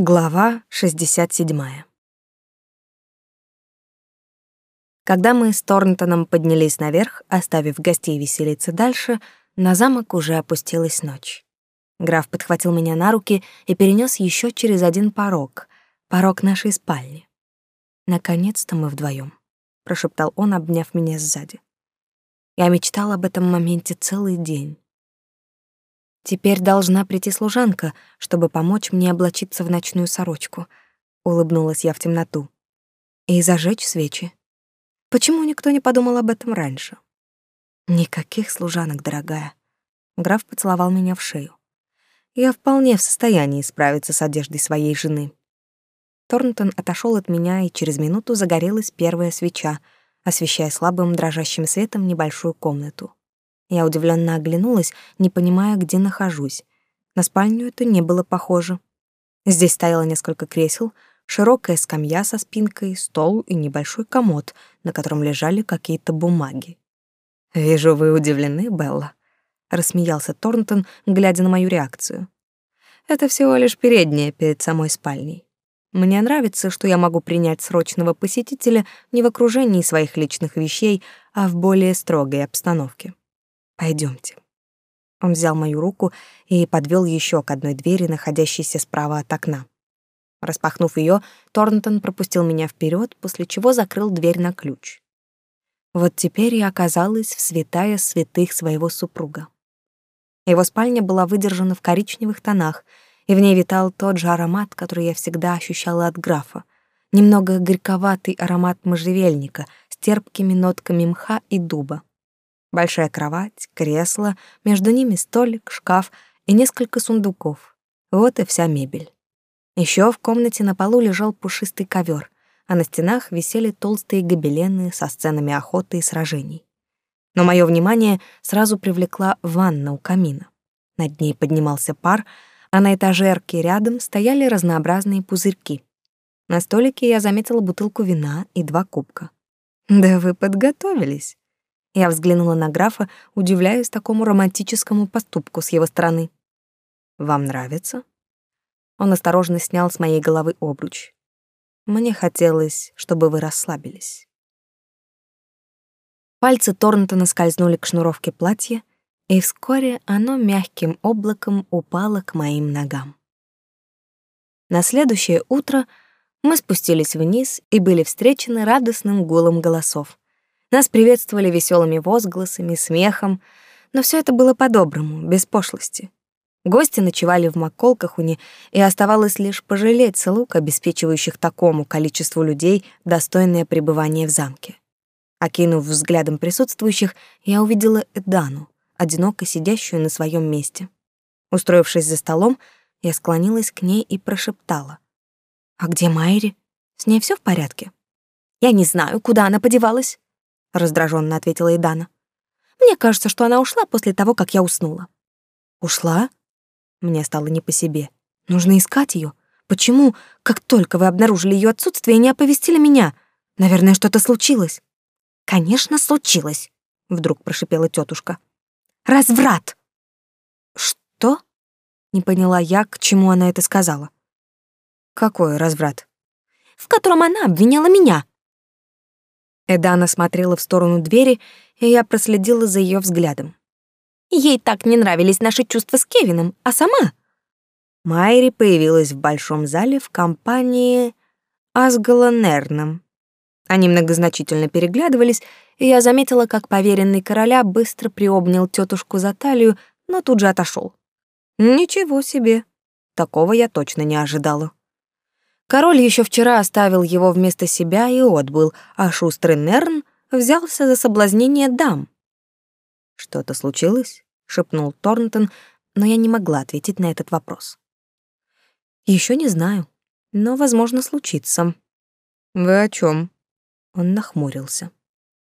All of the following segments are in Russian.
Глава 67. Когда мы с Торнтоном поднялись наверх, оставив гостей веселиться дальше, на замок уже опустилась ночь. Граф подхватил меня на руки и перенес еще через один порог, порог нашей спальни. «Наконец-то мы вдвоем, прошептал он, обняв меня сзади. Я мечтал об этом моменте целый день. Теперь должна прийти служанка, чтобы помочь мне облачиться в ночную сорочку. Улыбнулась я в темноту. И зажечь свечи. Почему никто не подумал об этом раньше? Никаких служанок, дорогая. Граф поцеловал меня в шею. Я вполне в состоянии справиться с одеждой своей жены. Торнтон отошел от меня, и через минуту загорелась первая свеча, освещая слабым дрожащим светом небольшую комнату. Я удивленно оглянулась, не понимая, где нахожусь. На спальню это не было похоже. Здесь стояло несколько кресел, широкая скамья со спинкой, стол и небольшой комод, на котором лежали какие-то бумаги. «Вижу, вы удивлены, Белла», — рассмеялся Торнтон, глядя на мою реакцию. «Это всего лишь передняя перед самой спальней. Мне нравится, что я могу принять срочного посетителя не в окружении своих личных вещей, а в более строгой обстановке. Пойдемте. Он взял мою руку и подвел еще к одной двери, находящейся справа от окна. Распахнув ее, Торнтон пропустил меня вперед, после чего закрыл дверь на ключ. Вот теперь я оказалась в святая святых своего супруга. Его спальня была выдержана в коричневых тонах, и в ней витал тот же аромат, который я всегда ощущала от графа. Немного горьковатый аромат можжевельника с терпкими нотками мха и дуба. Большая кровать, кресло, между ними столик, шкаф и несколько сундуков. Вот и вся мебель. Еще в комнате на полу лежал пушистый ковер, а на стенах висели толстые гобелены со сценами охоты и сражений. Но мое внимание сразу привлекла ванна у камина. Над ней поднимался пар, а на этажерке рядом стояли разнообразные пузырьки. На столике я заметила бутылку вина и два кубка. «Да вы подготовились», я взглянула на графа, удивляясь такому романтическому поступку с его стороны. «Вам нравится?» Он осторожно снял с моей головы обруч. «Мне хотелось, чтобы вы расслабились». Пальцы Торнтона скользнули к шнуровке платья, и вскоре оно мягким облаком упало к моим ногам. На следующее утро мы спустились вниз и были встречены радостным гулом голосов. Нас приветствовали веселыми возгласами, смехом, но все это было по-доброму, без пошлости. Гости ночевали в Маколкахуне, и оставалось лишь пожалеть слуг, обеспечивающих такому количеству людей достойное пребывание в замке. Окинув взглядом присутствующих, я увидела Эдану, одиноко сидящую на своем месте. Устроившись за столом, я склонилась к ней и прошептала. «А где Майри? С ней все в порядке?» «Я не знаю, куда она подевалась», раздраженно ответила Идана. Мне кажется, что она ушла после того, как я уснула. Ушла? Мне стало не по себе. Нужно искать ее. Почему, как только вы обнаружили ее отсутствие, не оповестили меня? Наверное, что-то случилось. Конечно, случилось, вдруг прошипела тетушка. Разврат. Что? Не поняла я, к чему она это сказала. Какой разврат? В котором она обвиняла меня, Эдана смотрела в сторону двери, и я проследила за ее взглядом. Ей так не нравились наши чувства с Кевином, а сама... Майри появилась в большом зале в компании Асгала Нерном. Они многозначительно переглядывались, и я заметила, как поверенный короля быстро приобнял тетушку за талию, но тут же отошел. Ничего себе. Такого я точно не ожидала. Король еще вчера оставил его вместо себя и отбыл, а шустрый Нерн взялся за соблазнение дам. «Что-то случилось?» — шепнул Торнтон, но я не могла ответить на этот вопрос. Еще не знаю, но, возможно, случится». «Вы о чем? Он нахмурился.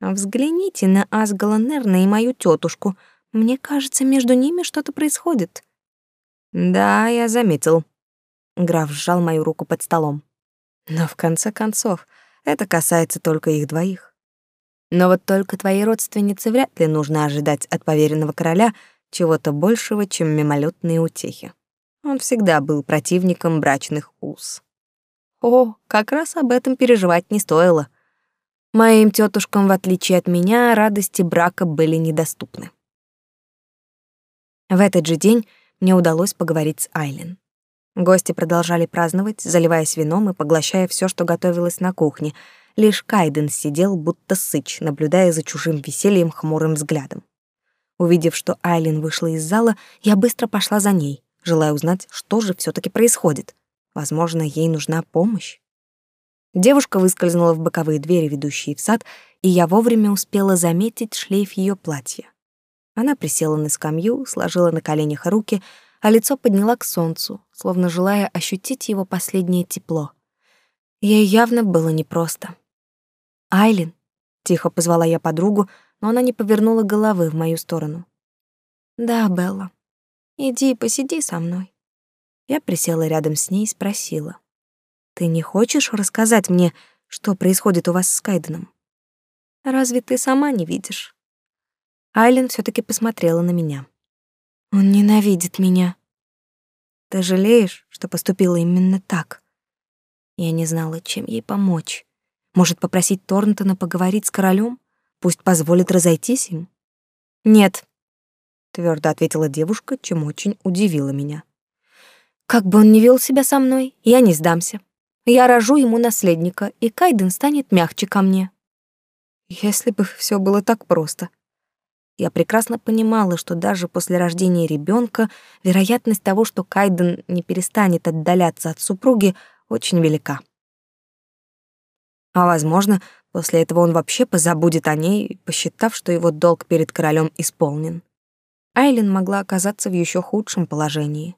«Взгляните на Асгала Нерна и мою тетушку. Мне кажется, между ними что-то происходит». «Да, я заметил», Граф сжал мою руку под столом. Но в конце концов, это касается только их двоих. Но вот только твоей родственнице вряд ли нужно ожидать от поверенного короля чего-то большего, чем мимолетные утехи. Он всегда был противником брачных уз. О, как раз об этом переживать не стоило. Моим тетушкам, в отличие от меня, радости брака были недоступны. В этот же день мне удалось поговорить с Айлен. Гости продолжали праздновать, заливаясь вином и поглощая все, что готовилось на кухне. Лишь Кайден сидел, будто сыч, наблюдая за чужим весельем хмурым взглядом. Увидев, что Айлен вышла из зала, я быстро пошла за ней, желая узнать, что же все таки происходит. Возможно, ей нужна помощь. Девушка выскользнула в боковые двери, ведущие в сад, и я вовремя успела заметить шлейф ее платья. Она присела на скамью, сложила на коленях руки, а лицо подняла к солнцу, словно желая ощутить его последнее тепло. Ей явно было непросто. «Айлин», — тихо позвала я подругу, но она не повернула головы в мою сторону. «Да, Белла, иди посиди со мной». Я присела рядом с ней и спросила. «Ты не хочешь рассказать мне, что происходит у вас с Кайденом? Разве ты сама не видишь?» Айлин все таки посмотрела на меня. Он ненавидит меня. Ты жалеешь, что поступила именно так? Я не знала, чем ей помочь. Может, попросить Торнтона поговорить с королем? Пусть позволит разойтись им? Нет, твердо ответила девушка, чем очень удивила меня. Как бы он ни вел себя со мной, я не сдамся. Я рожу ему наследника, и Кайден станет мягче ко мне. Если бы все было так просто. Я прекрасно понимала, что даже после рождения ребенка вероятность того, что Кайден не перестанет отдаляться от супруги, очень велика. А возможно, после этого он вообще позабудет о ней, посчитав, что его долг перед королем исполнен. Айлин могла оказаться в еще худшем положении.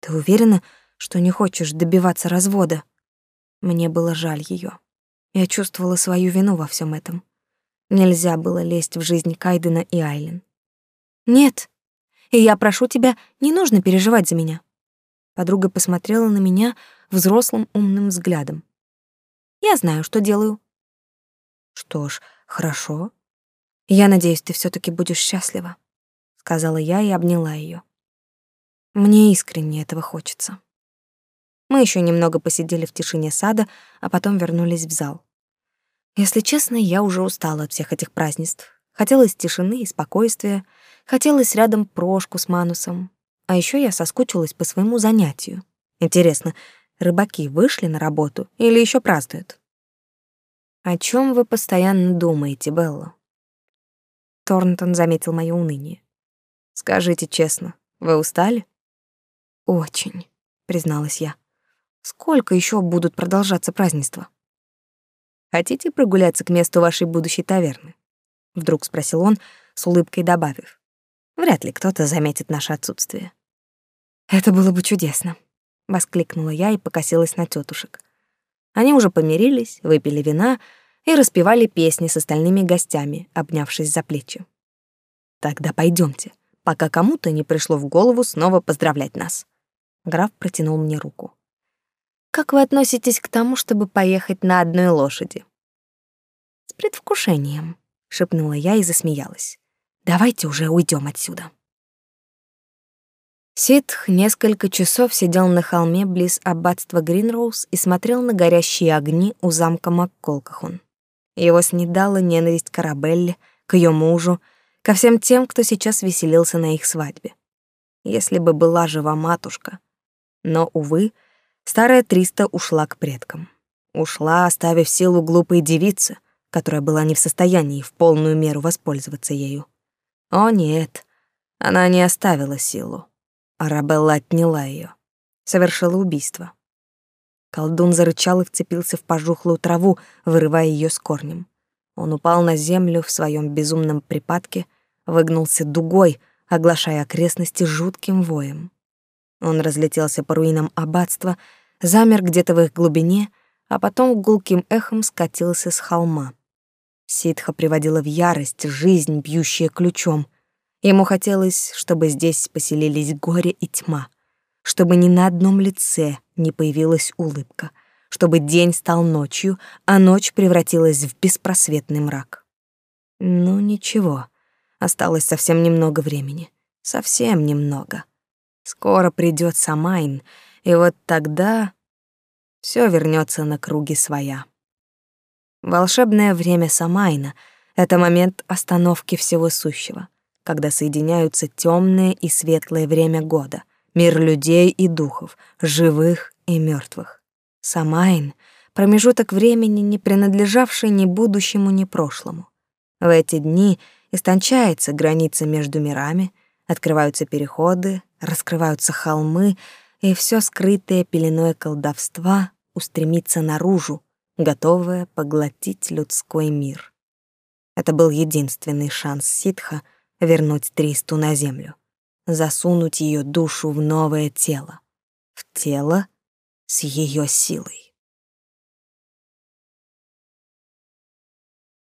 Ты уверена, что не хочешь добиваться развода? Мне было жаль ее. Я чувствовала свою вину во всем этом. Нельзя было лезть в жизнь Кайдена и Айлен. «Нет, и я прошу тебя, не нужно переживать за меня». Подруга посмотрела на меня взрослым умным взглядом. «Я знаю, что делаю». «Что ж, хорошо. Я надеюсь, ты все таки будешь счастлива», — сказала я и обняла ее. Мне искренне этого хочется. Мы еще немного посидели в тишине сада, а потом вернулись в зал. Если честно, я уже устала от всех этих празднеств. Хотелось тишины и спокойствия, хотелось рядом Прошку с Манусом. А еще я соскучилась по своему занятию. Интересно, рыбаки вышли на работу или еще празднуют? О чем вы постоянно думаете, Белла? Торнтон заметил мое уныние. Скажите честно, вы устали? Очень, призналась я. Сколько еще будут продолжаться празднества? Хотите прогуляться к месту вашей будущей таверны? Вдруг спросил он, с улыбкой добавив. Вряд ли кто-то заметит наше отсутствие. Это было бы чудесно, воскликнула я и покосилась на тетушек. Они уже помирились, выпили вина и распевали песни с остальными гостями, обнявшись за плечи. Тогда пойдемте, пока кому-то не пришло в голову снова поздравлять нас. Граф протянул мне руку. Как вы относитесь к тому, чтобы поехать на одной лошади? С предвкушением, шепнула я и засмеялась. Давайте уже уйдем отсюда. Ситх несколько часов сидел на холме близ аббатства Гринроуз и смотрел на горящие огни у замка Макколкахун. Его снедала ненависть к Арабелле, к ее мужу, ко всем тем, кто сейчас веселился на их свадьбе. Если бы была жива матушка. Но, увы, Старая Триста ушла к предкам. Ушла, оставив силу глупой девицы, которая была не в состоянии в полную меру воспользоваться ею. О нет, она не оставила силу. Арабелла отняла ее, совершила убийство. Колдун зарычал и вцепился в пожухлую траву, вырывая ее с корнем. Он упал на землю в своем безумном припадке, выгнулся дугой, оглашая окрестности жутким воем. Он разлетелся по руинам аббатства, замер где-то в их глубине, а потом гулким эхом скатился с холма. Ситха приводила в ярость жизнь, бьющая ключом. Ему хотелось, чтобы здесь поселились горе и тьма, чтобы ни на одном лице не появилась улыбка, чтобы день стал ночью, а ночь превратилась в беспросветный мрак. Ну ничего, осталось совсем немного времени, совсем немного. Скоро придет Самайн, и вот тогда все вернется на круги своя. Волшебное время Самайна — это момент остановки всего сущего, когда соединяются темное и светлое время года, мир людей и духов, живых и мертвых. Самайн — промежуток времени, не принадлежавший ни будущему, ни прошлому. В эти дни истончается граница между мирами, открываются переходы, раскрываются холмы, и все скрытое пеленой колдовства устремится наружу, готовое поглотить людской мир. Это был единственный шанс ситха вернуть Тристу на землю, засунуть ее душу в новое тело, в тело с ее силой.